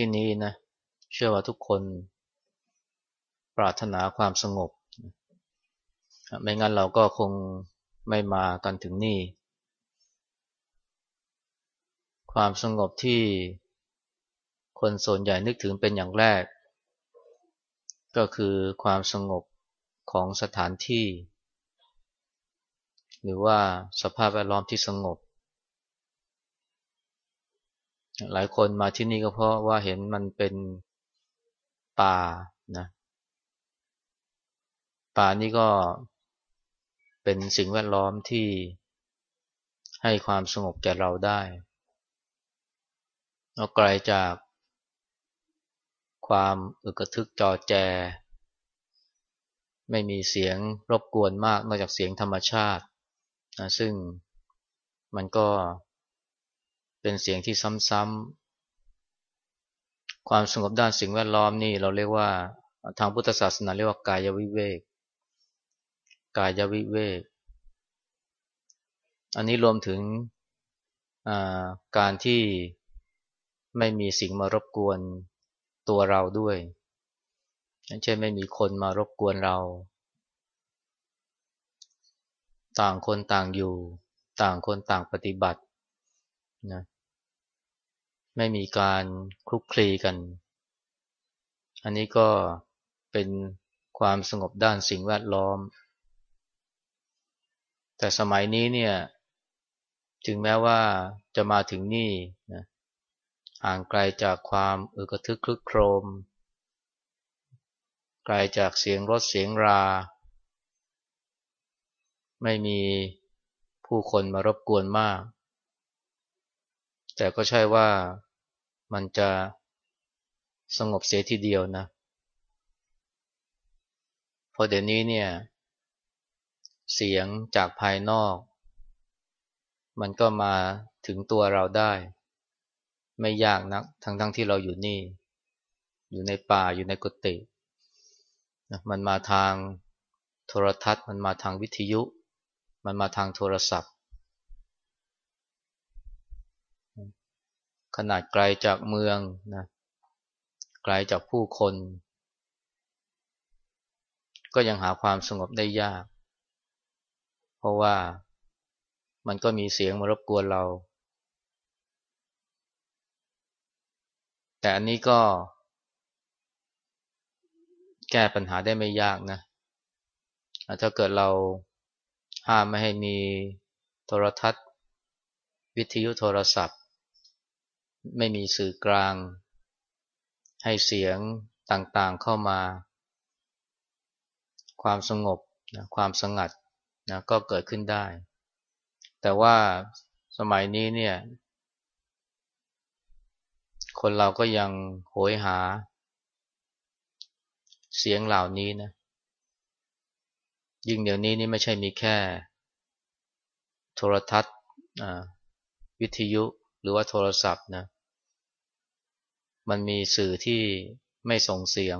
ที่นี้นะ เชื่อว่าทุกคนปรารถนาความสงบ ไม่งั้นเราก็คงไม่มากันถึงนี่ ความสงบที่คนส่วนใหญ่นึกถึงเป็นอย่างแรก ก็คือความสงบของสถานที่ หรือว่าสภาพแวดล้อมที่สงบ หลายคนมาที่นี่ก็เพราะว่าเห็นมันเป็นป่านะป่านี่ก็เป็นสิ่งแวดล้อมที่ให้ความสงบแก่เราได้เราไกลจากความอึกระทึกจอแจ ไม่มีเสียงรบกวนมากนอกจากเสียงธรรมชาตินะซึ่งมันก็ เป็นเสียงที่ซ้ำๆ ความสงบด้านสิ่งแวดล้อมนี่เราเรียกว่าทางพุทธศาสนาเรียกว่ากายวิเวก กายวิเวก อันนี้รวมถึงการที่ไม่มีสิ่งมารบกวนตัวเราด้วยเช่นไม่มีคนมารบกวนเรา ต่างคนต่างอยู่ ต่างคนต่างปฏิบัติ นะไม่มีการคลุกคลีกัน อันนี้ก็เป็นความสงบด้านสิ่งแวดล้อม แต่สมัยนี้เนี่ย ถึงแม้ว่าจะมาถึงนี่นะห่างไกลจากความอึกระทึกคลึกโครม ไกลจากเสียงรถเสียงรา ไม่มีผู้คนมารบกวนมาก แต่ก็ใช่ว่ามันจะสงบเสียทีเดียวนะ เพราะเดี๋ยวนี้เนี่ย เสียงจากภายนอก มันก็มาถึงตัวเราได้ ไม่ยากนัก ทั้งทั้งที่เราอยู่นี่ อยู่ในป่าอยู่ในกุฏิมันมาทางโทรทัศน์ มันมาทางวิทยุ มันมาทางโทรศัพท์ ขนาดไกลจากเมืองนะไกลจากผู้คน ก็ยังหาความสงบได้ยาก เพราะว่ามันก็มีเสียงมารบกวนเรา แต่อันนี้ก็ แก้ปัญหาได้ไม่ยากนะถ้าเกิดเราห้ามไม่ให้มีโทรทัศน์ วิทยุโทรศัพท์ ไม่มีสื่อกลาง ให้เสียงต่างๆเข้ามา ความสงบนะความสงัดนะก็เกิดขึ้นได้ แต่ว่าสมัยนี้เนี่ย คนเราก็ยังโหยหา เสียงเหล่านี้นะ ยิ่งเดี๋ยวนี้นี่ไม่ใช่มีแค่ โทรทัศน์วิทยุ หรือว่าโทรศัพท์นะ มันมีสื่อที่ไม่ส่งเสียง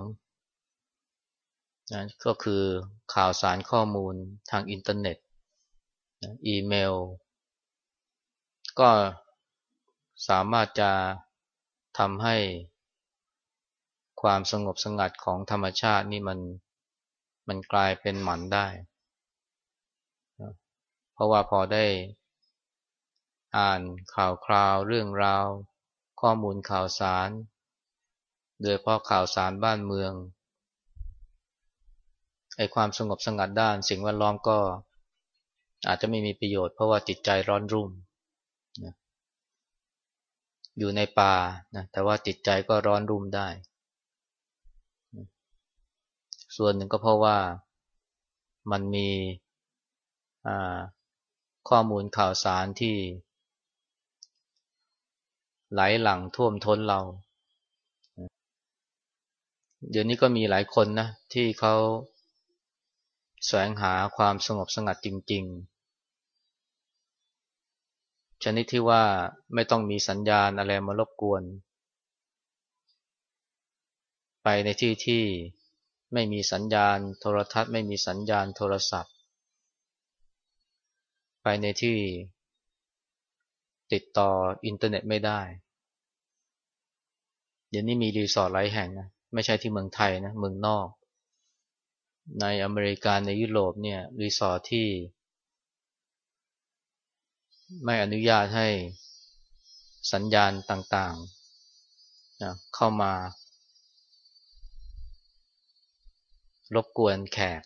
นะก็คือข่าวสารข้อมูลทางอินเทอร์เน็ตนะอีเมล ก็สามารถจะทำให้ความสงบสงัดของธรรมชาตินี่มันมันกลายเป็นหมันได้ เพราะว่าพอได้ อ่านข่าวคราวเรื่องราว ข้อมูลข่าวสาร โดยเพราะข่าวสารบ้านเมืองไอความสงบสงัดด้านสิ่งแวดล้อมก็ อาจจะไม่มีประโยชน์เพราะว่าจิตใจร้อนรุ่มนะอยู่ในป่านะแต่ว่าจิตใจก็ร้อนรุ่มได้ ส่วนหนึ่งก็เพราะว่ามันมีข้อมูลข่าวสารที่ ไหลหลังท่วมท้นเรา เดี๋ยวนี้ก็มีหลายคนนะ ที่เขาแสวงหาความสงบสงัดจริง ๆ ชนิดที่ว่าไม่ต้องมีสัญญาณอะไรมารบกวน ไปในที่ที่ไม่มีสัญญาณโทรทัศน์ ไม่มีสัญญาณโทรศัพท์ ไปในที่ ติดต่ออินเทอร์เน็ตไม่ได้เดี๋ยวนี้มีรีสอร์ทหลายแห่งนะไม่ใช่ที่เมืองไทยนะเมืองนอก ในอเมริกาในยุโรปเนี่ยรีสอร์ทที่ ไม่อนุญาตให้สัญญาณต่างๆนะเข้ามารบกวนแขก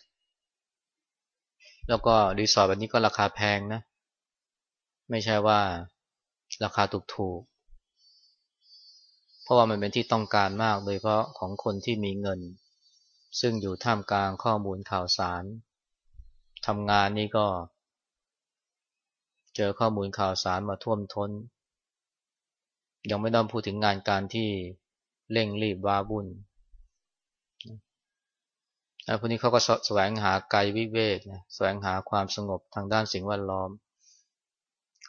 แล้วก็รีสอร์ทแบบนี้ก็ราคาแพงนะ ไม่ใช่ว่า ราคาถูกๆ เพราะว่ามันเป็นที่ต้องการมาก โดยเพราะของคนที่มีเงิน ซึ่งอยู่ท่ามกลางข้อมูลข่าวสารทำงานนี่ก็ เจอข้อมูลข่าวสารมาท่วมทน้น ยังไม่ต้องพูดถึงงานการที่เร่งรีบว้าวุ่นพวกนี้เขาก็แสวงหาไกลวิเวกนะแสวงหาความสงบทางด้านสิ่งแวดล้อม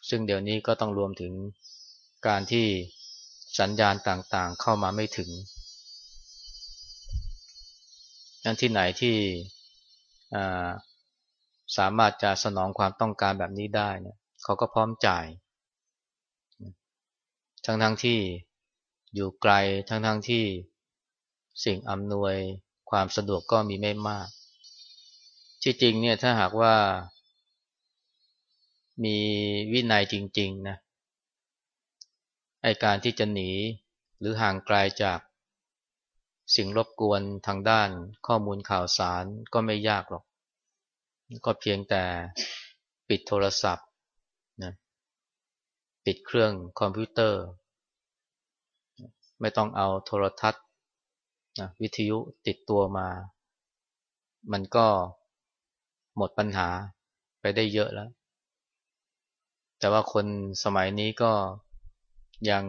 ซึ่งเดี๋ยวนี้ก็ต้องรวมถึงการที่สัญญาณต่างๆ เข้ามาไม่ถึง นั่นที่ไหนที่สามารถจะสนองความต้องการแบบนี้ได้เนี่ยเขาก็พร้อมจ่าย ทั้งๆทที่อยู่ไกล ทั้งๆทที่สิ่งอำนวยความสะดวกก็มีไม่มาก ที่จริงเนี่ยถ้าหากว่า มีวินัยจริงๆนะไอการที่จะหนีหรือห่างไกลาจากสิ่งรบกวนทางด้านข้อมูลข่าวสารก็ไม่ยากหรอก ก็เพียงแต่ปิดโทรศัพท์นะปิดเครื่องคอมพิวเตอร์ ไม่ต้องเอาโทรทัศน์นะวิทยุติดตัวมา มันก็หมดปัญหาไปได้เยอะแล้ว แต่ว่าคนสมัยนี้ก็ยัง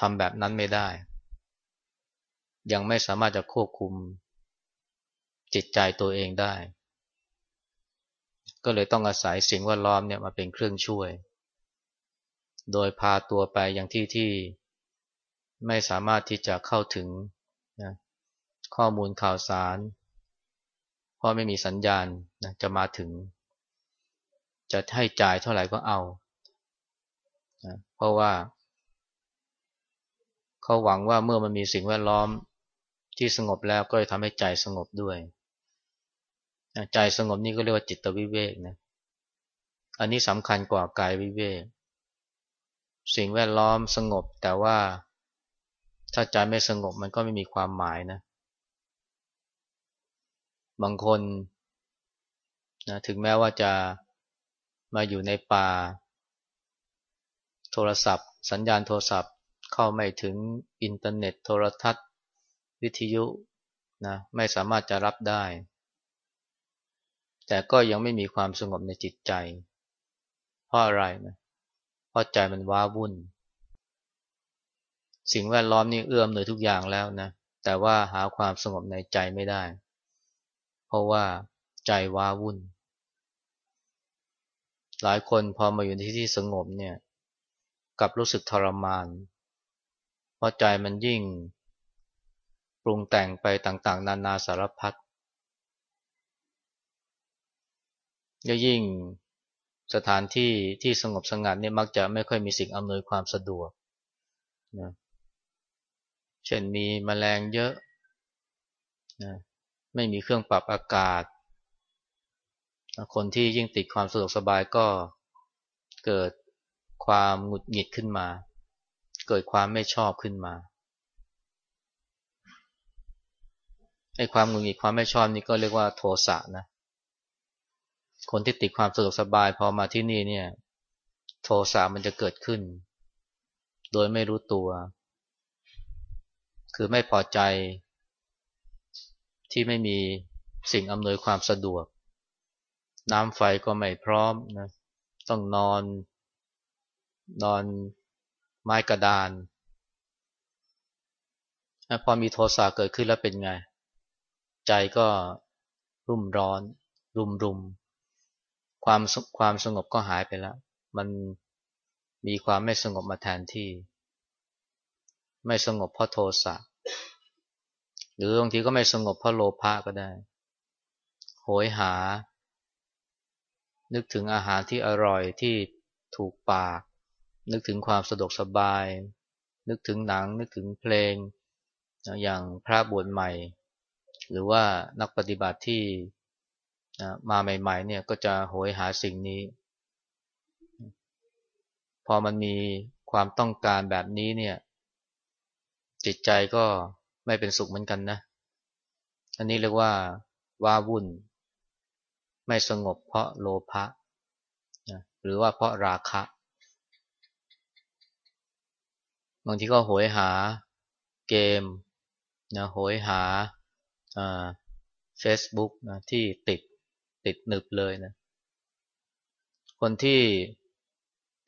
ทำแบบนั้นไม่ได้ ยังไม่สามารถจะควบคุมจิตใจตัวเองได้ ก็เลยต้องอาศัยสิ่งแวดล้อมเนี่ยมาเป็นเครื่องช่วย โดยพาตัวไปอย่างที่ที่ไม่สามารถที่จะเข้าถึงนะข้อมูลข่าวสาร เพราะไม่มีสัญญาณนะจะมาถึง จะให้จ่ายเท่าไหร่ก็เอานะเพราะว่า เขาหวังว่าเมื่อมันมีสิ่งแวดล้อมที่สงบแล้วก็จะทำให้ใจสงบด้วยใจสงบนี่ก็เรียกว่าจิตวิเวกนะ อันนี้สำคัญกว่ากายวิเวก สิ่งแวดล้อมสงบแต่ว่าถ้าใจไม่สงบมันก็ไม่มีความหมายนะ บางคนนะถึงแม้ว่าจะ มาอยู่ในป่า โทรศัพท์ สัญญาณโทรศัพท์เข้าไม่ถึงอินเทอร์เน็ต โทรทัศน์ วิทยุนะไม่สามารถจะรับได้ แต่ก็ยังไม่มีความสงบในจิตใจ เพราะอะไรนะเพราะใจมันว้าวุ่น สิ่งแวดล้อมนี่เอื้อมหน่วยทุกอย่างแล้วนะแต่ว่าหาความสงบในใจไม่ได้ เพราะว่าใจว้าวุ่น หลายคนพอมาอยู่ในที่ที่สงบเนี่ยกับรู้สึกทรมาน เพราะใจมันยิ่งปรุงแต่งไปต่างๆ นานาสารพัดยิ่งสถานที่ที่สงบสงัดเนี่ยมักจะไม่ค่อยมีสิ่งอำนวยความสะดวกนะเช่นมีมแมลงเยอะนะไม่มีเครื่องปรับอากาศ คนที่ยิ่งติดความสะดวกสบายก็เกิดความหงุดหงิดขึ้นมา เกิดความไม่ชอบขึ้นมาไอ้ความหงุดหงิดความไม่ชอบนี่ก็เรียกว่าโทสะนะ คนที่ติดความสะดวกสบายพอมาที่นี่เนี่ย โทสะมันจะเกิดขึ้น โดยไม่รู้ตัว คือไม่พอใจที่ไม่มีสิ่งอำนวยความสะดวก น้ำไฟก็ไม่พร้อมนะต้องนอน นอนไม้กระดานพอมีโทสะเกิดขึ้นแล้วเป็นไง ใจก็รุ่มร้อน รุมรุมความความสงบก็หายไปแล้ว มันมีความไม่สงบมาแทนที่ ไม่สงบเพราะโทสะหรือบางทีก็ไม่สงบเพราะโลภะก็ได้ โหยหา นึกถึงอาหารที่อร่อยที่ถูกปาก นึกถึงความสะดวกสบาย นึกถึงหนัง นึกถึงเพลง อย่างพระบวชใหม่ หรือว่านักปฏิบัติที่มาใหม่ๆเนี่ยก็จะโหยหาสิ่งนี้ พอมันมีความต้องการแบบนี้เนี่ย จิตใจก็ไม่เป็นสุขเหมือนกันนะ อันนี้เรียกว่าว้าวุ่น ไม่สงบเพราะโลภะนะหรือว่าเพราะราคะ บางทีก็โหยหาเกมนะโหยหาเฟซบุ๊กนะที่ติดติดหนึบเลยนะคนที่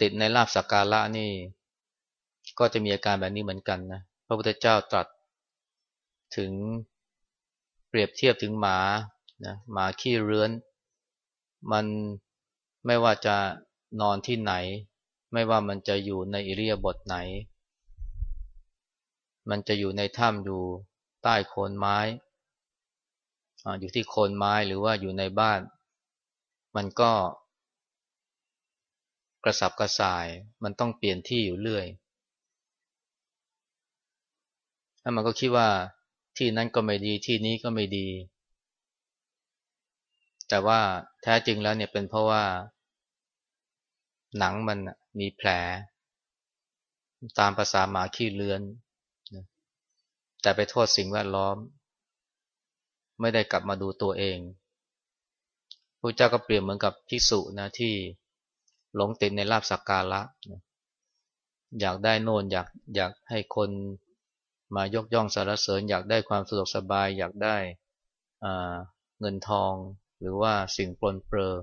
ติดในลาบสักการะนี่ ก็จะมีอาการแบบนี้เหมือนกันนะพระพุทธเจ้าตรัสถึงเปรียบเทียบถึงหมานะหมาขี้เรื้อน มันไม่ว่าจะนอนที่ไหน ไม่ว่ามันจะอยู่ในอิริยาบถไหน มันจะอยู่ในถ้ำอยู่ใต้โคนไม้อยู่ที่โคนไม้หรือว่าอยู่ในบ้าน มันก็กระสับกระส่าย มันต้องเปลี่ยนที่อยู่เรื่อยแล้วมันก็คิดว่าที่นั้นก็ไม่ดีที่นี้ก็ไม่ดี แต่ว่าแท้จริงแล้วเนี่ยเป็นเพราะว่า หนังมันมีแผล ตามภาษาหมาขี้เลือนแต่ไปโทษสิ่งแวดล้อม ไม่ได้กลับมาดูตัวเองพระเจ้าก็เปรียบเหมือนกับภิกษุนะที่หลงติดในลาบสักการะอยากได้โน่นอยากอยากให้คนมายกย่องสรรเสริญ อยากได้ความสะดวกสบาย อยากได้เงินทอง หรือว่าสิ่งปลนเปลือ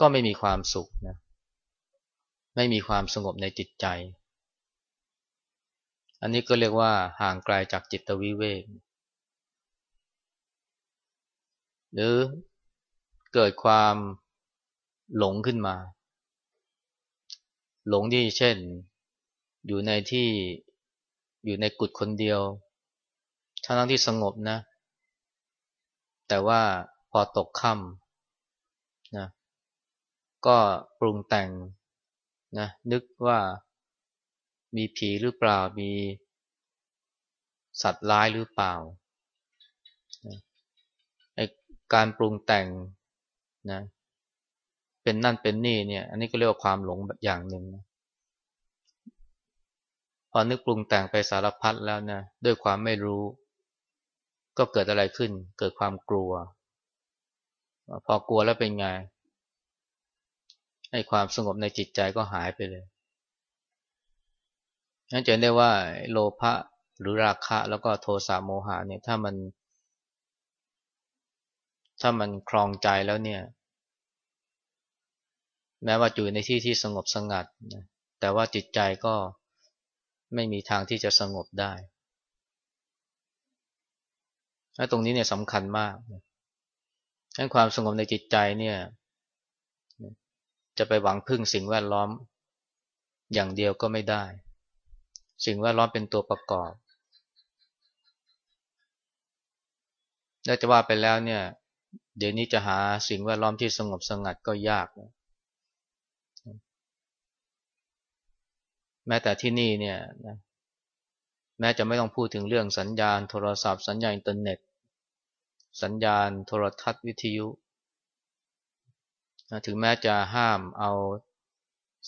ก็ไม่มีความสุขนะไม่มีความสงบในจิตใจ อันนี้ก็เรียกว่าห่างไกลาจากจิตวิเวก หรือเกิดความหลงขึ้นมา หลงที่เช่น อยู่ในที่อยู่ในกุฏคนเดียวทั้งที่สงบนะ แต่ว่า พอตกค่ำนะก็ปรุงแต่งนะนึกว่ามีผีหรือเปล่ามีสัตว์ร้ายหรือเปล่าการปรุงแต่งนะเป็นนั่นเป็นนี่เนี่ยอันนี้ก็เรียกว่าความหลงอย่างหนึ่งนะพอนึกปรุงแต่งไปสารพัดแล้วนะด้วยความไม่รู้ ก็เกิดอะไรขึ้น เกิดความกลัว พอกลัวแล้วเป็นไงให้ความสงบในจิตใจก็หายไปเลยนั่นจะได้ว่าโลภะหรือราคะแล้วก็โทสะโมหะเนี่ยถ้ามัน ถ้ามันคลองใจแล้วเนี่ย แม้ว่าอยู่ในที่ที่สงบสงัดนะแต่ว่าจิตใจก็ไม่มีทางที่จะสงบได้ ตรงนี้เนี่ยสำคัญมาก ดังความสงบในจิตใจเนี่ย จะไปหวังพึ่งสิ่งแวดล้อมอย่างเดียวก็ไม่ได้ สิ่งแวดล้อมเป็นตัวประกอบและจะว่าไปแล้วเนี่ย เดี๋ยวนี้จะหาสิ่งแวดล้อมที่สงบสงัดก็ยากนะแม้แต่ที่นี่เนี่ยนะแม้จะไม่ต้องพูดถึงเรื่องสัญญาณโทรศัพท์สัญญาณอินเทอร์เน็ต สัญญาณโทรทัศน์วิทยุ ถึงแม้จะห้ามเอา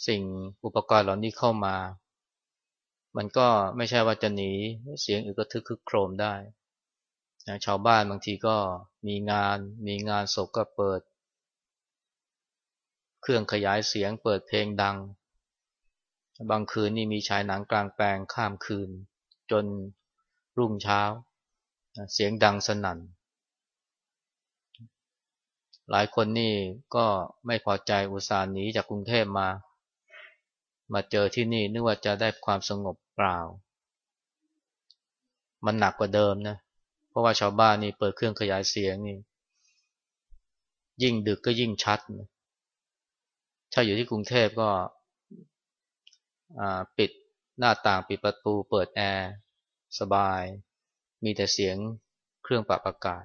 สิ่งอุปกรณ์เหล่านี้เข้ามา มันก็ไม่ใช่ว่าจะหนีเสียงอึกระทึกคึกโครมได้นะชาวบ้านบางทีก็มีงาน มีงานศพก็เปิด เครื่องขยายเสียงเปิดเพลงดัง บางคืนนี่มีฉายหนังกลางแปลงข้ามคืน จนรุ่งเช้า เสียงดังสนั่น หลายคนนี่ก็ไม่พอใจอุตส่าห์หนีจากกรุงเทพมา มาเจอที่นี่นึกว่าจะได้ความสงบเปล่า มันหนักกว่าเดิมนะ เพราะว่าชาวบ้านนี่เปิดเครื่องขยายเสียงนี่ ยิ่งดึกก็ยิ่งชัดถ้าอยู่ที่กรุงเทพก็ปิดหน้าต่างปิดประตูเปิดแอร์ สบาย มีแต่เสียงเครื่องปรับอากาศ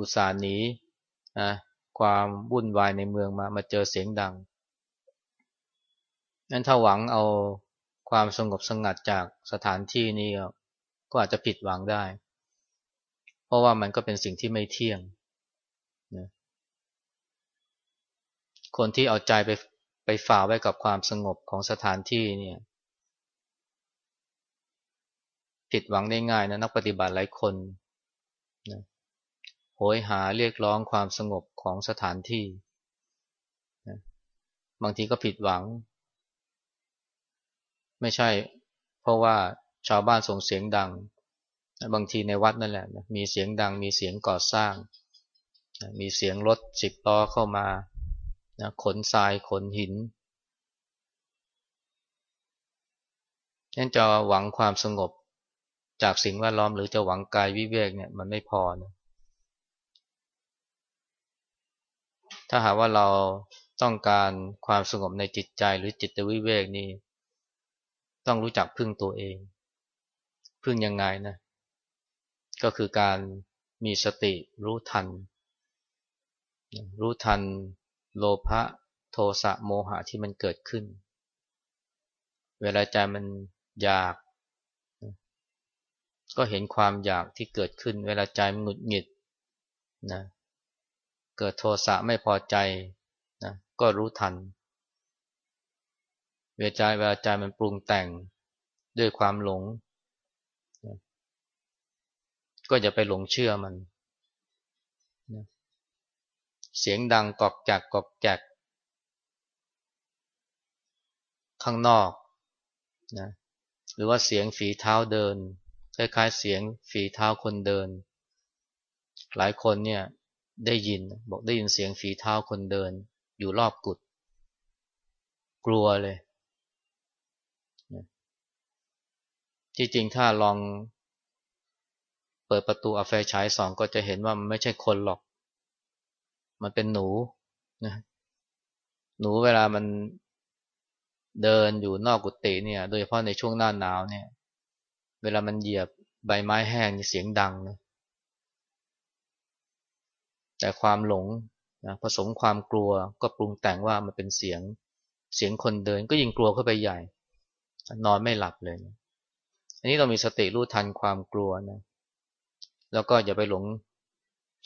อุตส่าห์หนีนะความวุ่นวายในเมืองมามาเจอเสียงดังนั้นถ้าหวังเอาความสงบสงัดจากสถานที่นี้ก็อาจจะผิดหวังได้ เพราะว่ามันก็เป็นสิ่งที่ไม่เที่ยงนะคนที่เอาใจไปไปฝ่าไว้กับความสงบของสถานที่เนี่ยผิดหวังได้ง่ายนะนักปฏิบัติหลายคน โหยหาเรียกร้องความสงบของสถานที่ บางทีก็ผิดหวัง ไม่ใช่ เพราะว่าชาวบ้านส่งเสียงดัง บางทีในวัดนั่นแหละ มีเสียงดัง มีเสียงก่อสร้าง มีเสียงรถสิบล้อเข้ามา ขนทราย ขนหินนั่นจะหวังความสงบจากสิ่งแวดล้อมหรือจะหวังกายวิเวกเนี่ยมันไม่พอนะ ถ้าหากว่าเราต้องการความสงบในจิตใจหรือจิตวิเวกนี่ต้องรู้จักพึ่งตัวเอง พึ่งยังไงนะ ก็คือการมีสติรู้ทัน รู้ทันโลภะโทสะโมหะที่มันเกิดขึ้น เวลาใจมันอยาก ก็เห็นความอยากที่เกิดขึ้น เวลาใจมันหงุดหงิดนะ เกิดโทสะไม่พอใจนะก็รู้ทัน เวลาใจเวลาใจมันปรุงแต่งด้วยความหลงนะก็อย่าไปหลงเชื่อมันนะเสียงดังกอกจักกอกจักข้างนอกนะหรือว่าเสียงฝีเท้าเดิน คล้ายๆ เสียงฝีเท้าคนเดิน หลายคนเนี่ย ได้ยิน บอกได้ยินเสียงฝีเท้าคนเดิน อยู่รอบกุฏกลัวเลยที่จริงถ้าลองเปิดประตูอาไฟฉายสองก็จะเห็นว่ามันไม่ใช่คนหรอก มันเป็นหนูนะหนูเวลามันเดินอยู่นอกกุฏิเนี่ย โดยเฉพาะในช่วงหน้าหนาวเนี่ย เวลามันเหยียบใบไม้แห้งเสียงดังนะ แต่ความหลงนะผสมความกลัวก็ปรุงแต่งว่ามันเป็นเสียงเสียงคนเดินก็ยิ่งกลัวเข้าไปใหญ่ นอนไม่หลับเลยนะอันนี้เรามีสติรู้ทันความกลัวนะแล้วก็อย่าไปหลง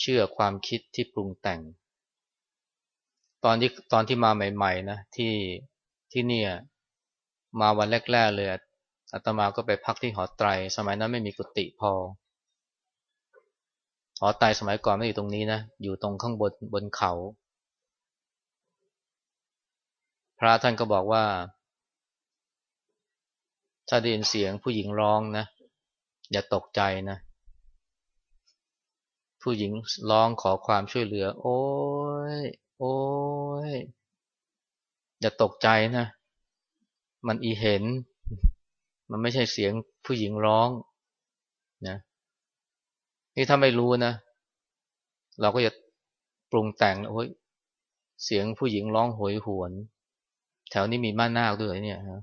เชื่อความคิดที่ปรุงแต่ง ตอนที่ตอนที่มาใหม่ๆนะที่ที่เนี่ยมาวันแรกๆเลยอาตมาก็ไปพักที่หอไตร สมัยนั้นไม่มีกุฏิพอ อไตรสมัยก่อนไม่อยู่ตรงนี้นะ อยู่ตรงข้างบนบนเขา พระท่านก็บอกว่า ถ้าได้ยินเสียงผู้หญิงร้องนะ อย่าตกใจนะ ผู้หญิงร้องขอความช่วยเหลือ โอ้ย โอ้ย อย่าตกใจนะ มันอีเห็น มันไม่ใช่เสียงผู้หญิงร้องนะ นี่ถ้าไม่รู้นะ เราก็จะปรุงแต่งโอ้ยเสียงผู้หญิงร้องโหยหวน แถวนี้มีม่านนาคด้วยเนี่ยฮะ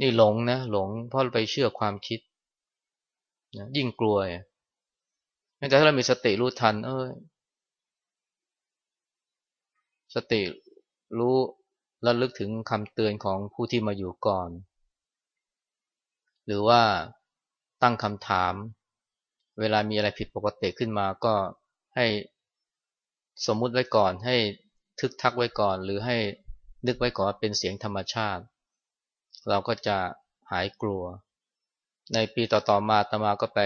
นี่หลงนะหลงเพราะไปเชื่อความคิดนะยิ่งกลัวแต่ถ้าเรามีสติรู้ทัน เออสติรู้ระลึกถึงคำเตือนของผู้ที่มาอยู่ก่อน หรือว่าตั้งคำถาม เวลามีอะไรผิดปกติขึ้นมาก็ให้สมมุติไว้ก่อนให้ทึกทักไว้ก่อน หรือให้นึกไว้ก่อนว่าเป็นเสียงธรรมชาติ เราก็จะหายกลัว ในปีต่อๆมาตมาก็ไป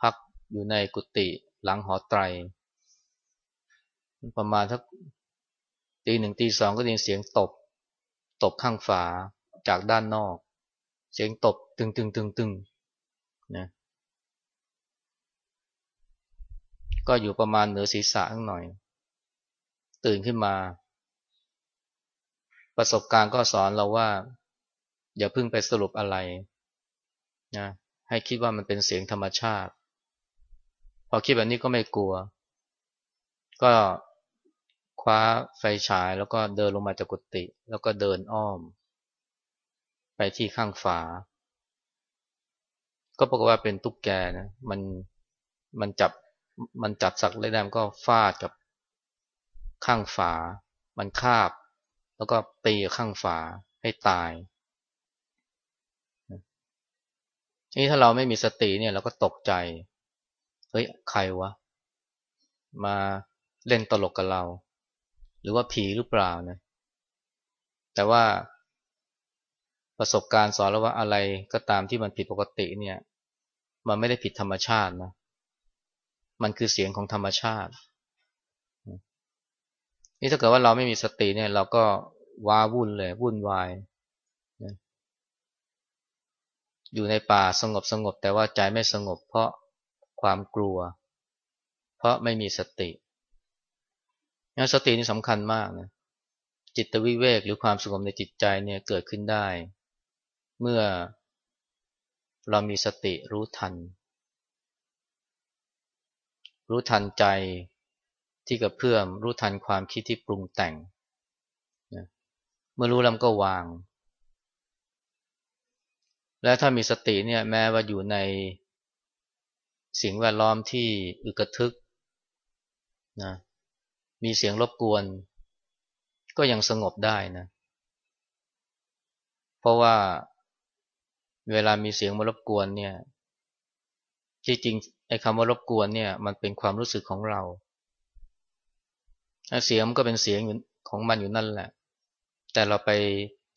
พักอยู่ในกุฏิหลังหอไตร ประมาณทักตีหนึ่งตีสองก็ได้ยินเสียงตบ ตบข้างฝาจากด้านนอก เสียงตบตึงตึงตึงตึงนะ ก็อยู่ประมาณเหนือศีรษะข้างหน่อย ตื่นขึ้นมา ประสบการณ์ก็สอนเราว่า อย่าเพิ่งไปสรุปอะไรนะให้คิดว่ามันเป็นเสียงธรรมชาติ พอคิดแบบนี้ก็ไม่กลัว ก็คว้าไฟฉายแล้วก็เดินลงมาจากกุฏิแล้วก็เดินอ้อม ไปที่ข้างฝา ก็ปรากฏว่าเป็นตุ๊กแกนะ มันมันจับ มันจับสักเลยได้มันก็ฟาดกับข้างฝา มันคาบ แล้วก็ตีข้างฝาให้ตายนี่ถ้าเราไม่มีสติเนี่ยเราก็ตกใจ เฮ้ย ใครวะ มาเล่นตลกกับเรา หรือว่าผีหรือเปล่านะ แต่ว่าประสบการณ์สอนแล้วว่าอะไรก็ตามที่มันผิดปกติเนี่ย มันไม่ได้ผิดธรรมชาตินะ มันคือเสียงของธรรมชาติ นี่ถ้าเกิดว่าเราไม่มีสติเนี่ย เราก็ว้าวุ่นเลยวุ่นวาย อยู่ในป่าสงบสงบ แต่ว่าใจไม่สงบเพราะความกลัว เพราะไม่มีสติงั้นสตินี่สำคัญมากนะจิตวิเวกหรือความสงบในจิตใจเนี่ยเกิดขึ้นได้ เมื่อเรามีสติรู้ทัน รู้ทันใจที่กระเพื่อม รู้ทันความคิดที่ปรุงแต่งเมื่อรู้แล้วก็วาง และถ้ามีสติเนี่ยแม้ว่าอยู่ในสิ่งแวดล้อมที่อึกระทึกนะมีเสียงรบกวน ก็ยังสงบได้นะ เพราะว่าเวลามีเสียงมารบกวนเนี่ยที่จริง ไอ้คำว่ารบกวนเนี่ย มันเป็นความรู้สึกของเราเสียงก็เป็นเสียงของมันอยู่นั่นแหละ แต่เราไป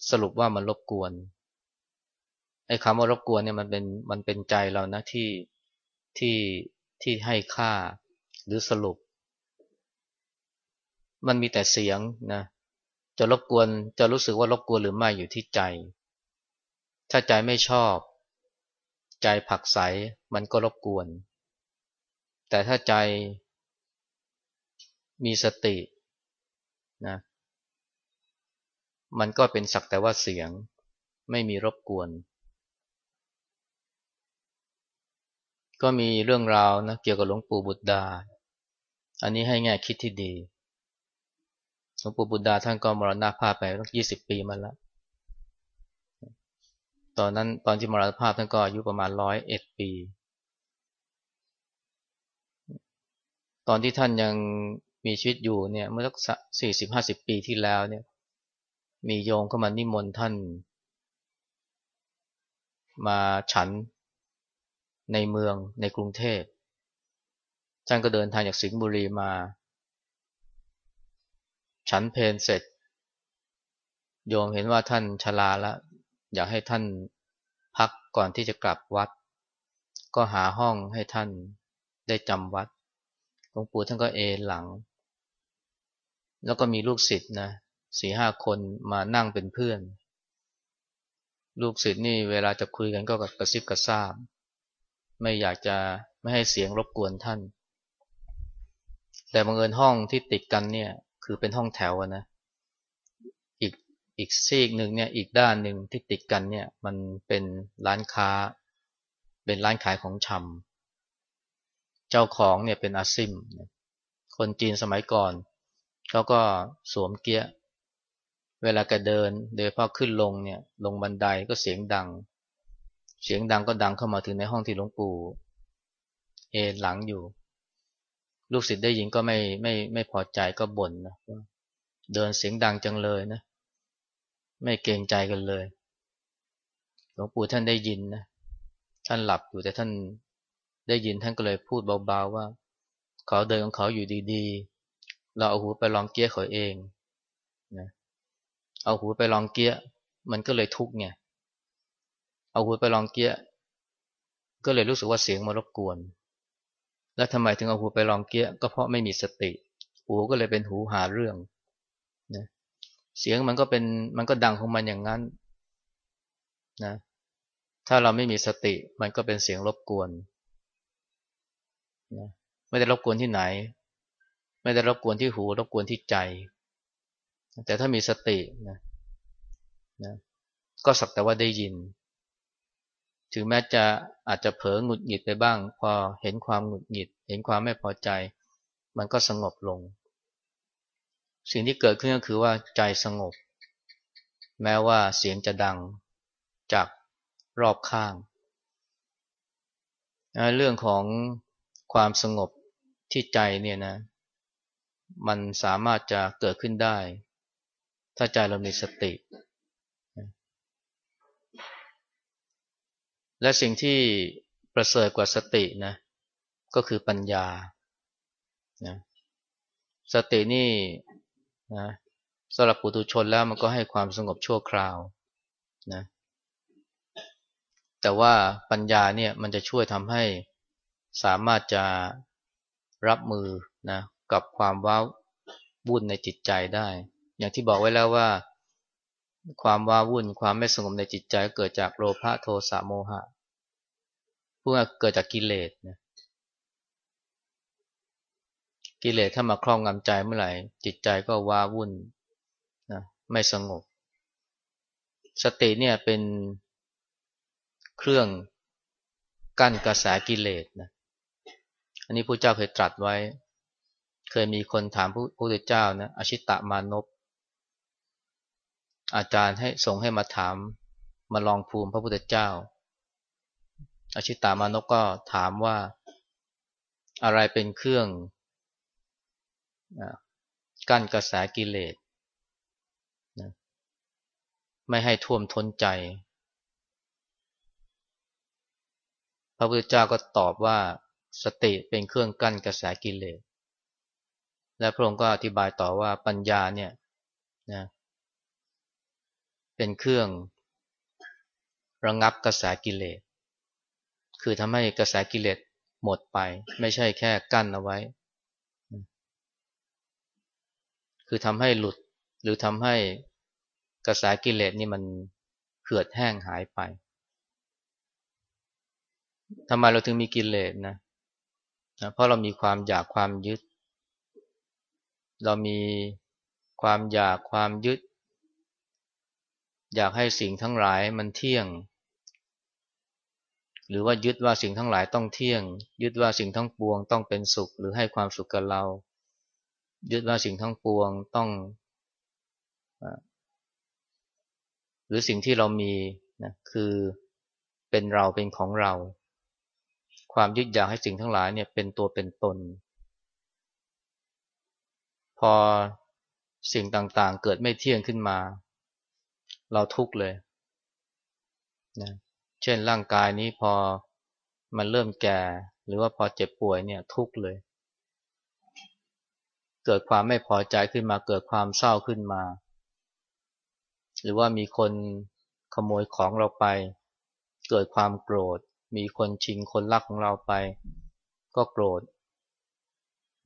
สรุปว่ามันรบกวนไอ้คำว่ารบกวนเนี่ยมันเป็นมันเป็นใจเรานะที่ที่ที่ให้ค่าหรือสรุป มันมีแต่เสียงนะจะรบกวนจะรู้สึกว่ารบกวนหรือไม่อยู่ที่ใจ ถ้าใจไม่ชอบ ใจผักใสมันก็รบกวน แต่ถ้าใจมีสตินะมันก็เป็นสักแต่ว่าเสียงไม่มีรบกวน ก็มีเรื่องราวนะเกี่ยวกับหลวงปู่บุตรดา อันนี้ให้แง่คิดที่ดีหลวงปู่บุตรดาท่านก็มรณภาพไปตั้งยี่สิบปีมาแล้ว ตอนนั้นตอนที่มรณภาพท่านก็อายุประมาณร้อยเอ็ดปี อนที่ท่านยังมีชีวิตอยู่เนี่ยเมื่อสักสี่สิบห้าสิบปีที่แล้วเนี่ย มีโยงเข้ามานิมนต์ท่าน มาฉันในเมืองในกรุงเทพท่านก็เดินทางจากสิงห์บุรีมา ฉันเพนเสร็จ โยมเห็นว่าท่านชราแล้ว อยากให้ท่านพักก่อนที่จะกลับวัด ก็หาห้องให้ท่านได้จำวัด หลวงปู่ท่านก็เอหลัง แล้วก็มีลูกศิษย์นะสี่ห้าคนมานั่งเป็นเพื่อน ลูกศิษย์นี่เวลาจะคุยกันก็กระซิบกระซาบ ไม่อยากจะไม่ให้เสียงรบกวนท่าน แต่บังเอิญห้องที่ติดกันเนี่ย คือเป็นห้องแถวนะอีกอีกซีกหนึ่งเนี่ยอีกด้านหนึ่งที่ติดกันเนี่ย มันเป็นร้านค้า เป็นร้านขายของชำ เจ้าของเนี่ยเป็นอาซิม คนจีนสมัยก่อนเขาก็สวมเกียร์เวลาแกเดินโดยพอขึ้นลงเนี่ย ลงบันไดก็เสียงดัง เสียงดังก็ดังเข้ามาถึงในห้องที่หลวงปู่เอหลังอยู่ ลูกศิษย์ได้ยินก็ไม่ไม่ไม่พอใจก็บ่นนะเดินเสียงดังจังเลยนะ ไม่เกรงใจกันเลย หลวงปู่ท่านได้ยินนะท่านหลับอยู่แต่ท่าน ได้ยินท่านก็เลยพูดเบาๆว่า เขาเดินของเขาอยู่ดีๆ เราเอาหูไปลองเกี้ยเขาเองนะเอาหูไปลองเกี้ย มันก็เลยทุกข์ไงเอาหูไปลองเกี้ย ก็เลยรู้สึกว่าเสียงมารบกวน แล้วทำไมถึงเอาหูไปลองเกี้ย ก็เพราะไม่มีสติ หูก็เลยเป็นหูหาเรื่องนะเสียงมันก็เป็นมันก็ดังของมันอย่างนั้นนะถ้าเราไม่มีสติมันก็เป็นเสียงรบกวน นะไม่ได้รบกวนที่ไหน ไม่ได้รบกวนที่หูรบกวนที่ใจ แต่ถ้ามีสตินะนะก็สักแต่ว่าได้ยิน ถึงแม้จะอาจจะเผลอหงุดหงิดไปบ้าง พอเห็นความหงุดหงิด เห็นความไม่พอใจ มันก็สงบลง สิ่งที่เกิดขึ้นก็คือว่าใจสงบ แม้ว่าเสียงจะดังจากรอบข้าง เรื่องของ ความสงบที่ใจเนี่ยนะ มันสามารถจะเกิดขึ้นได้ ถ้าใจเรามีสติ และสิ่งที่ประเสริฐกว่าสตินะก็คือปัญญานะสตินี่นะสำหรับปุถุชนแล้วมันก็ให้ความสงบชั่วคราวนะแต่ว่าปัญญาเนี่ยมันจะช่วยทำให้ สามารถจะรับมือนะกับความว้าวุ่นในจิตใจได้ อย่างที่บอกไว้แล้วว่า ความว้าวุ่นความไม่สงบในจิตใจเกิดจากโลภะโทสะโมหะพวกเกิดจากกิเลสนะกิเลสถ้ามาครอบงำใจเมื่อไหร่ จิตใจก็ว้าวุ่นนะไม่สงบ สติเนี่ยเป็นเครื่องกั้นกระแสกิเลสนะ อันนี้พระเจ้าเคยตรัสไว้ เคยมีคนถามพระพุทธเจ้านะอชิตะมานพอาจารย์ให้ส่งให้มาถามมาลองภูมิพระพุทธเจ้า อชิตามานพก็ถามว่าอะไรเป็นเครื่องกั้นกระแสกิเลสไม่ให้ท่วมท้นใจ พระพุทธเจ้าก็ตอบว่า สติเป็นเครื่องกั้นกระแสกิเลส และพระองค์ก็อธิบายต่อว่าปัญญาเนี่ยนะเป็นเครื่องระงงับกระแสกิเลส คือทำให้กระแสกิเลสหมดไป ไม่ใช่แค่กั้นเอาไว้ คือทำให้หลุดหรือทำให้กระแสกิเลสนี่มันเหือดแห้งหายไปทำไมเราถึงมีกิเลสนะ นะเพราะเรามีความอยากความยึด เรามีความอยากความยึด อยากให้สิ่งทั้งหลายมันเที่ยง หรือว่ายึดว่าสิ่งทั้งหลายต้องเที่ยง ยึดว่าสิ่งทั้งปวงต้องเป็นสุขหรือให้ความสุขกับเรา ยึดว่าสิ่งทั้งปวงต้องหรือสิ่งที่เรามีนะคือเป็นเราเป็นของเรา ความยึดอยากให้สิ่งทั้งหลายเนี่ยเป็นตัวเป็นตน พอสิ่งต่างๆ เกิดไม่เที่ยงขึ้นมา เราทุกข์เลยนะเช่นร่างกายนี้พอมันเริ่มแก่ หรือว่าพอเจ็บป่วยเนี่ยทุกข์เลย เกิดความไม่พอใจขึ้นมาเกิดความเศร้าขึ้นมา หรือว่ามีคนขโมยของเราไป เกิดความโกรธ มีคนชิงคนรักของเราไป ก็โกรธ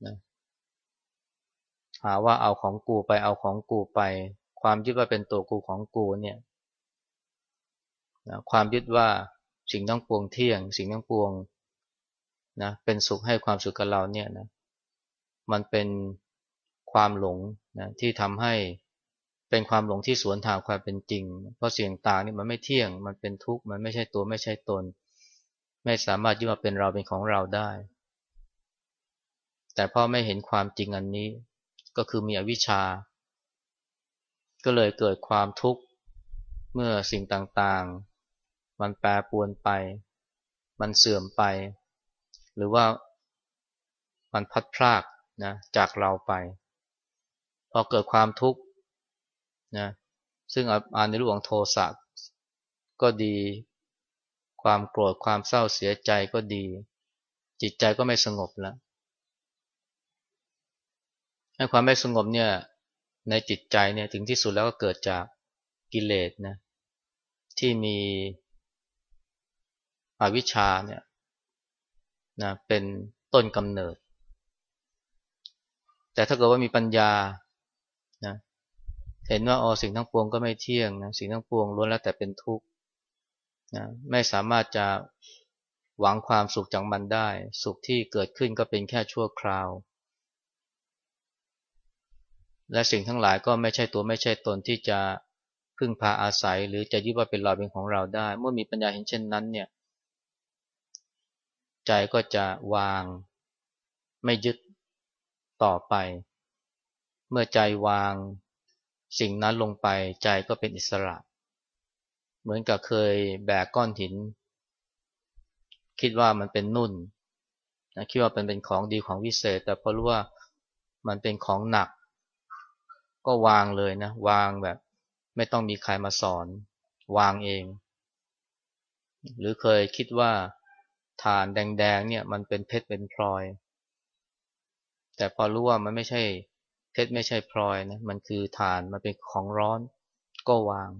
นะหาว่าเอาของกูไปเอาของกูไป ความยึดว่าเป็นตัวกูของกูเนี่ยนะความยึดว่าสิ่งทั้งปวงเที่ยง สิ่งทั้งปวงนะเป็นสุขให้ความสุขกับเราเนี่ยนะมันเป็นความหลงนะที่ทำให้เป็นความหลงที่สวนทางความเป็นจริง เพราะเสียงต่างนี่มันไม่เที่ยง มันเป็นทุกข์ มันไม่ใช่ตัวไม่ใช่ตน ไม่สามารถยึดมาเป็นเราเป็นของเราได้ แต่พ่อไม่เห็นความจริงอันนี้ ก็คือมีอวิชชา ก็เลยเกิดความทุกข์เมื่อสิ่งต่างๆ มันแปรปวนไป มันเสื่อมไป หรือว่ามันพัดพลากนะจากเราไป พอเกิดความทุกข์นะซึ่งอ่านในรูปของโทสะก็ดี ความโกรธความเศร้าเสียใจก็ดี จิตใจก็ไม่สงบแล้วให้ความไม่สงบเนี่ยในจิตใจเนี่ยถึงที่สุดแล้วก็เกิดจากกิเลสนะที่มีอวิชชาเนี่ยนะเป็นต้นกำเนิด แต่ถ้าเกิดว่ามีปัญญานะเห็นว่าอ๋อสิ่งทั้งปวงก็ไม่เที่ยงนะสิ่งทั้งปวงล้วนแล้วแต่เป็นทุกข์ นะไม่สามารถจะหวังความสุขจากมันได้ สุขที่เกิดขึ้นก็เป็นแค่ชั่วคราว และสิ่งทั้งหลายก็ไม่ใช่ตัวไม่ใช่ตนที่จะพึ่งพาอาศัย หรือจะยึดว่าเป็นเราเป็นของเราได้ เมื่อมีปัญญาเห็นเช่นนั้นเนี่ย ใจก็จะวาง ไม่ยึดต่อไป เมื่อใจวางสิ่งนั้นลงไปใจก็เป็นอิสระ เหมือนกับเคยแบกก้อนหิน คิดว่ามันเป็นนุ่นนะคิดว่าเป็นเป็นของดีของวิเศษ แต่พอรู้ว่ามันเป็นของหนัก ก็วางเลยนะ วางแบบ ไม่ต้องมีใครมาสอน วางเอง หรือเคยคิดว่าฐานแดงๆเนี่ย มันเป็นเพชรเป็นพลอย แต่พอรู้ว่ามันไม่ใช่เพชรไม่ใช่พลอยนะมันคือฐานมันเป็นของร้อน ก็วาง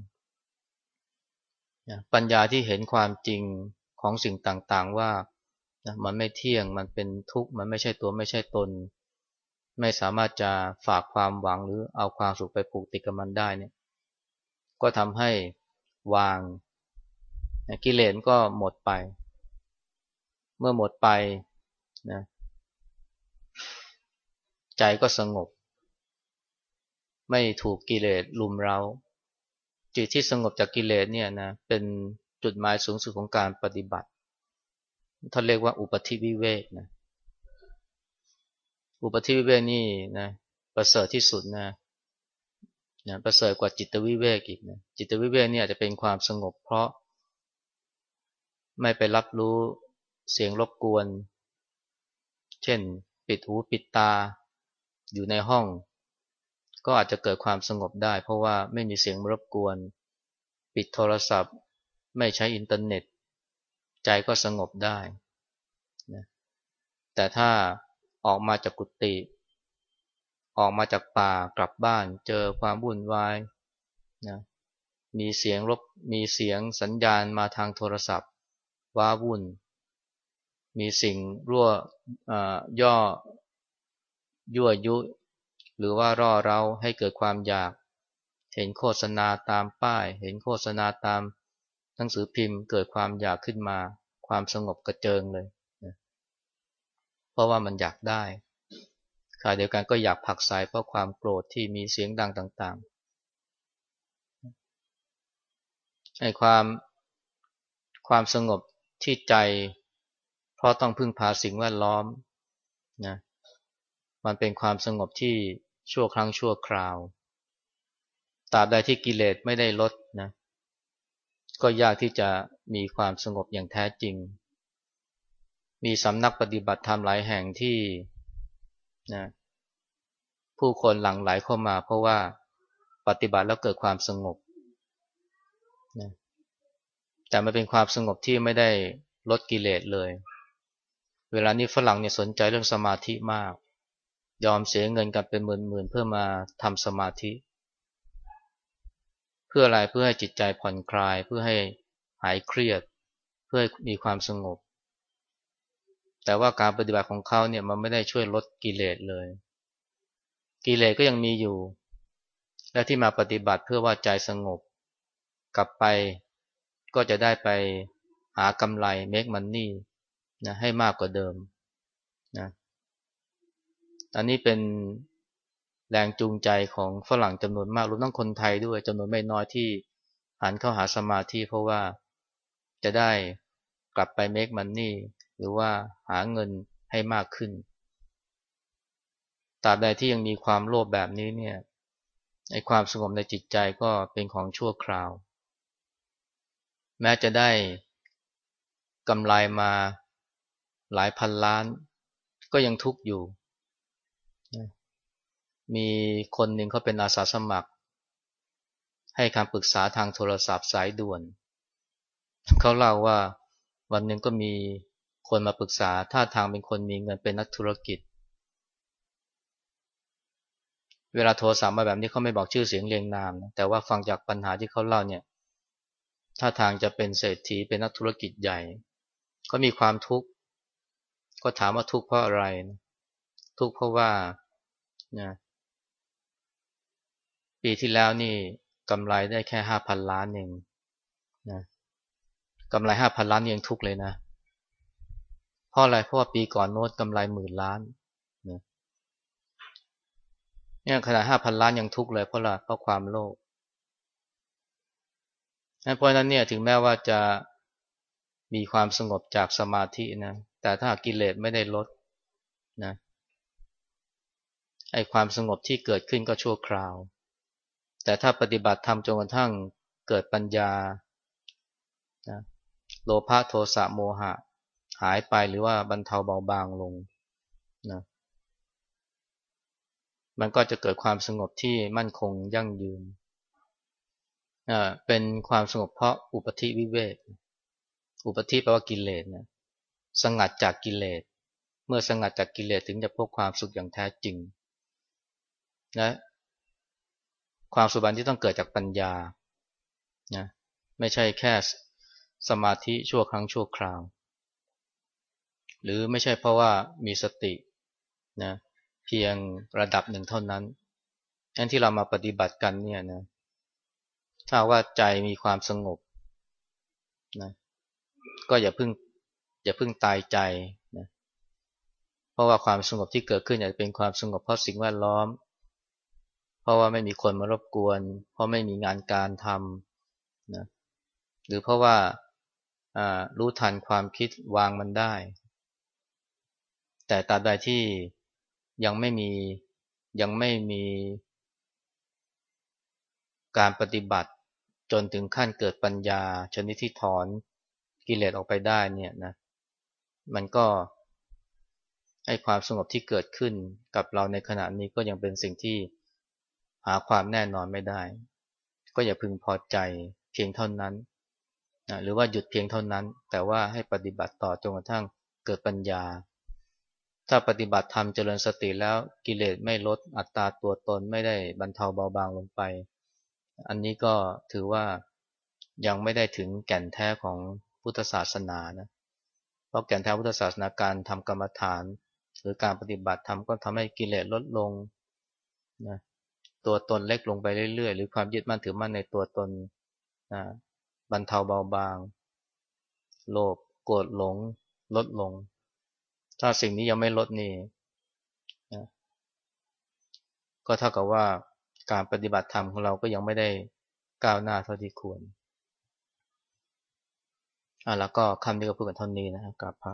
ปัญญาที่เห็นความจริงของสิ่งต่างๆว่ามันไม่เที่ยงมันเป็นทุกข์มันไม่ใช่ตัวไม่ใช่ตน ไม่สามารถจะฝากความหวังหรือเอาความสุขไปผูกติดกับมันได้เนี่ย ก็ทำให้วางกิเลสก็หมดไป เมื่อหมดไปนะใจก็สงบ ไม่ถูกกิเลสลุมเร้า จิตที่สงบจากกิเลสเนี่ยนะเป็นจุดหมายสูงสุดของการปฏิบัติท่านเรียกว่าอุปธิวิเวกนะอุปธิวิเวกนี่นะประเสริฐที่สุดนะนะประเสริฐกว่าจิตวิเวกอีกนะจิตวิเวกเนี่ยจะเป็นความสงบเพราะ ไม่ไปรับรู้เสียงรบกวน เช่น ปิดหูปิดตา อยู่ในห้อง ก็อาจจะเกิดความสงบได้ เพราะว่าไม่มีเสียงรบกวน ปิดโทรศัพท์ ไม่ใช้อินเทอร์เน็ต ใจก็สงบได้นะแต่ถ้าออกมาจากกุฏิออกมาจากป่ากลับบ้าน เจอความวุ่นวายนะมีเสียงรบมีเสียงสัญญาณมาทางโทรศัพท์ ว้าวุ่น มีสิ่งรั่วย่อยั่วยุ หรือว่าร่อเราให้เกิดความอยาก เห็นโฆษณาตามป้าย เห็นโฆษณาตามหนังสือพิมพ์ เกิดความอยากขึ้นมา ความสงบกระเจิงเลยเพราะว่ามันอยากได้ขณะเดียวกันก็อยากผักสายเพราะความโกรธที่มีเสียงดังต่างๆให้ความความสงบที่ใจ เพราะต้องพึ่งพาสิ่งแวดล้อมนะมันเป็นความสงบที่ ชั่วครั้งชั่วคราวตราบใดที่กิเลสไม่ได้ลดนะก็ยากที่จะมีความสงบอย่างแท้จริง มีสำนักปฏิบัติธรรมหลายแห่งที่นะผู้คนหลั่งไหลเข้ามา เพราะว่าปฏิบัติแล้วเกิดความสงบนะแต่มันเป็นความสงบที่ไม่ได้ลดกิเลสเลย เวลานี้ฝรั่งเนี่ยสนใจเรื่องสมาธิมาก ยอมเสียเงินกันเป็นหมื่นๆเพื่อมาทำสมาธิ เพื่ออะไรเพื่อให้จิตใจผ่อนคลาย เพื่อให้หายเครียด เพื่อให้มีความสงบ แต่ว่าการปฏิบัติของเขาเนี่ยมันไม่ได้ช่วยลดกิเลสเลย กิเลสก็ยังมีอยู่ และที่มาปฏิบัติเพื่อว่าใจสงบ กลับไปก็จะได้ไปหากำไร make money นะให้มากกว่าเดิม อันนี้เป็นแรงจูงใจของฝรั่งจำนวนมากรวมทั้งคนไทยด้วยจำนวนไม่น้อยที่หันเข้าหาสมาธิเพราะว่าจะได้กลับไป make money หรือว่าหาเงินให้มากขึ้นตราบใดที่ยังมีความโลภแบบนี้เนี่ยไอความสงบในจิตใจก็เป็นของชั่วคราว แม้จะได้กำไรมาหลายพันล้าน ก็ยังทุกข์อยู่ มีคนหนึ่งเขาเป็นอาสาสมัคร ให้คำปรึกษาทางโทรศัพท์สายด่วน เขาเล่าว่าวันหนึ่งก็มีคนมาปรึกษาท่าทางเป็นคนมีเงินเป็นนักธุรกิจ เวลาโทรศัพท์มาแบบนี้เขาไม่บอกชื่อเสียงเรียงนามแต่ว่าฟังจากปัญหาที่เขาเล่าเนี่ยถ้าทางจะเป็นเศรษฐีเป็นนักธุรกิจใหญ่ก็มีความทุกข์ก็ถามว่าทุกข์เพราะอะไร ทุกข์เพราะว่านะ ปีที่แล้วนี่กำไรได้แค่ห้าพันล้านเองนะกำไรห้าพันล้านยังทุกเลยนะเพราะอะไรเพราะว่าปีก่อนโน้ตกำไรหมื่นล้านนะเนี่ยขนาดห้าพันล้านยังทุกเลยเพราะอะไรเพราะความโลภเพราะนั้นเนี่ยถึงแม้ว่าจะมีความสงบจากสมาธินะแต่ถ้ากิเลสไม่ได้ลดนะไอความสงบที่เกิดขึ้นก็ชั่วคราว แต่ถ้าปฏิบัติธรรมจนกระทั่งเกิดปัญญานะโลภะโทสะโมหะ หายไปหรือว่าบรรเทาเบาบางลงนะมันก็จะเกิดความสงบที่มั่นคงยั่งยืนเป็นความสงบเพราะอุปธิวิเวกอุปธิแปลว่ากิเลสนะสงัดจากกิเลส เมื่อสงัดจากกิเลสถึงจะพบความสุขอย่างแท้จริงนะ ความสุบันที่ต้องเกิดจากปัญญานะไม่ใช่แค่สมาธิชั่วครั้งชั่วคราว หรือไม่ใช่เพราะว่ามีสตินะเพียงระดับหนึ่งเท่านั้นอันที่เรามาปฏิบัติกันเนี่ยนะถ้าว่าใจมีความสงบนะก็อย่าเพึ่งอย่าเพึ่งตายใจนะเพราะว่าความสงบที่เกิดขึ้นอาจจะเป็นความสงบเพราะสิ่งแวดล้อม เพราะว่าไม่มีคนมารบกวน เพราะไม่มีงานการทำนะหรือเพราะว่ารู้ทันความคิดวางมันได้ แต่ตราบใดที่ยังไม่มียังไม่มีการปฏิบัติจนถึงขั้นเกิดปัญญา ชนิดที่ถอนกิเลสออกไปได้เนี่ยนะมันก็ให้ความสงบที่เกิดขึ้นกับเราในขณะนี้ก็ยังเป็นสิ่งที่ หาความแน่นอนไม่ได้ ก็อย่าพึงพอใจเพียงเท่านั้นนะหรือว่าหยุดเพียงเท่านั้น แต่ว่าให้ปฏิบัติต่อจนกระทั่งเกิดปัญญา ถ้าปฏิบัติธรรมเจริญสติแล้วกิเลสไม่ลดอัตตาตัวตนไม่ได้บรรเทาเบาบางลงไป อันนี้ก็ถือว่ายังไม่ได้ถึงแก่นแท้ของพุทธศาสนานะเพราะแก่นแท้พุทธศาสนาการทำกรรมฐาน หรือการปฏิบัติธรรมก็ทำให้กิเลสลดลงนะ ตัวตนเล็กลงไปเรื่อยๆ หรือความยึดมั่นถือมั่นในตัวตนนะบรรเทาเบาบาง โลภโกรธหลง ลดลง ถ้าสิ่งนี้ยังไม่ลดนี่นะก็เท่ากับว่าการปฏิบัติธรรมของเราก็ยังไม่ได้ก้าวหน้าเท่าที่ควรอะแล้วก็คำนี้ก็พูดกันเท่านี้นะครับกับพระ